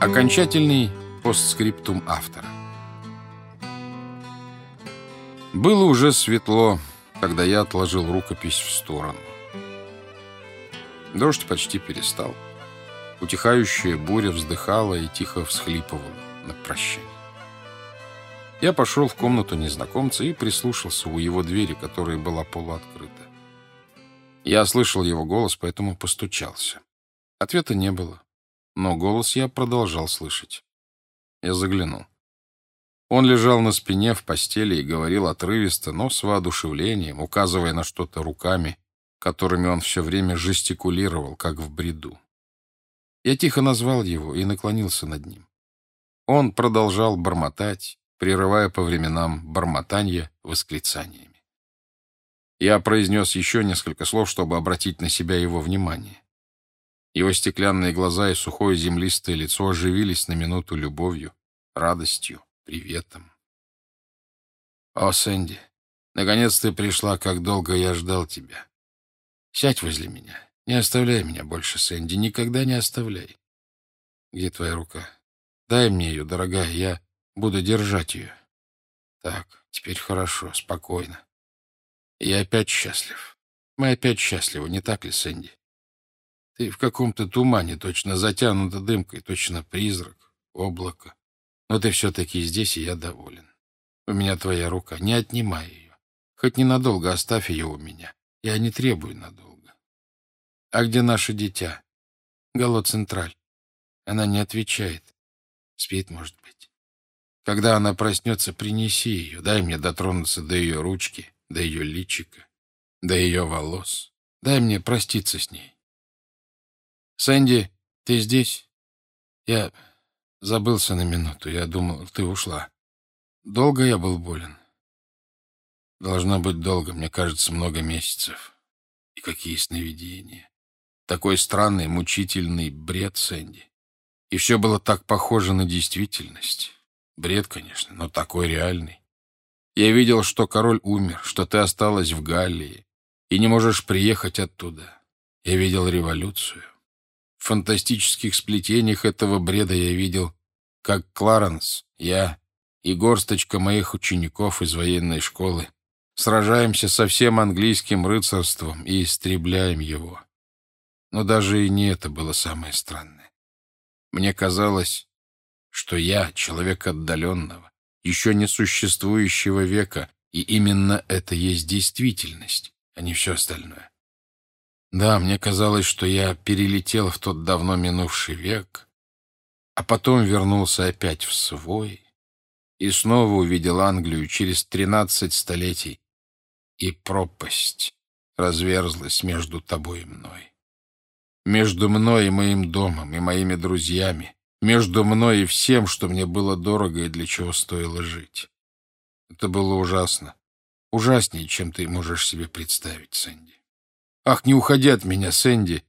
Окончательный постскриптум автора. Было уже светло, когда я отложил рукопись в сторону. Дождь почти перестал. Утихающая буря вздыхала и тихо всхлипывала на прощание. Я пошел в комнату незнакомца и прислушался у его двери, которая была полуоткрыта. Я слышал его голос, поэтому постучался. Ответа не было но голос я продолжал слышать. Я заглянул. Он лежал на спине в постели и говорил отрывисто, но с воодушевлением, указывая на что-то руками, которыми он все время жестикулировал, как в бреду. Я тихо назвал его и наклонился над ним. Он продолжал бормотать, прерывая по временам бормотанье восклицаниями. Я произнес еще несколько слов, чтобы обратить на себя его внимание. Его стеклянные глаза и сухое землистое лицо оживились на минуту любовью, радостью, приветом. «О, Сэнди, наконец ты пришла, как долго я ждал тебя. Сядь возле меня. Не оставляй меня больше, Сэнди, никогда не оставляй. Где твоя рука? Дай мне ее, дорогая, я буду держать ее. Так, теперь хорошо, спокойно. Я опять счастлив. Мы опять счастливы, не так ли, Сэнди? Ты в каком-то тумане, точно затянута дымкой, точно призрак, облако. Но ты все-таки здесь, и я доволен. У меня твоя рука, не отнимай ее. Хоть ненадолго оставь ее у меня. Я не требую надолго. А где наше дитя? Гало Централь. Она не отвечает. Спит, может быть. Когда она проснется, принеси ее. Дай мне дотронуться до ее ручки, до ее личика, до ее волос. Дай мне проститься с ней. «Сэнди, ты здесь?» «Я забылся на минуту. Я думал, ты ушла. Долго я был болен?» «Должно быть долго. Мне кажется, много месяцев. И какие сновидения. Такой странный, мучительный бред, Сэнди. И все было так похоже на действительность. Бред, конечно, но такой реальный. Я видел, что король умер, что ты осталась в Галлии и не можешь приехать оттуда. Я видел революцию. Фантастических сплетениях этого бреда я видел, как Кларенс, я и горсточка моих учеников из военной школы сражаемся со всем английским рыцарством и истребляем его. Но даже и не это было самое странное. Мне казалось, что я, человек отдаленного, еще не существующего века, и именно это есть действительность, а не все остальное. Да, мне казалось, что я перелетел в тот давно минувший век, а потом вернулся опять в свой и снова увидел Англию через тринадцать столетий, и пропасть разверзлась между тобой и мной. Между мной и моим домом, и моими друзьями, между мной и всем, что мне было дорого и для чего стоило жить. Это было ужасно. Ужаснее, чем ты можешь себе представить, Сэнди. Ах, не уходи от меня, Сэнди.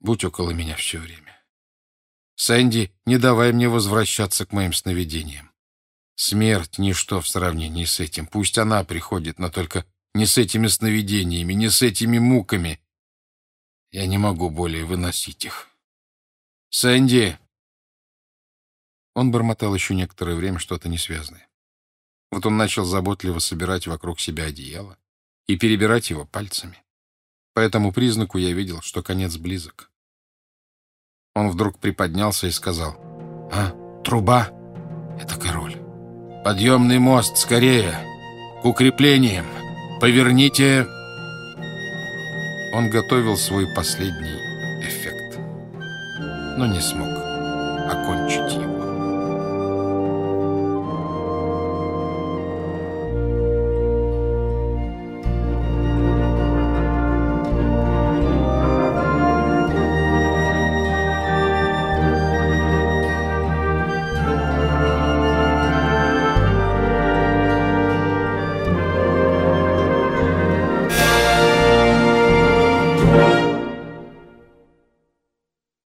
Будь около меня все время. Сэнди, не давай мне возвращаться к моим сновидениям. Смерть — ничто в сравнении с этим. Пусть она приходит, но только не с этими сновидениями, не с этими муками. Я не могу более выносить их. Сэнди! Он бормотал еще некоторое время что-то несвязное. Вот он начал заботливо собирать вокруг себя одеяло и перебирать его пальцами. По этому признаку я видел, что конец близок. Он вдруг приподнялся и сказал, «А, труба? Это король. Подъемный мост, скорее! К укреплениям! Поверните!» Он готовил свой последний эффект, но не смог окончить его.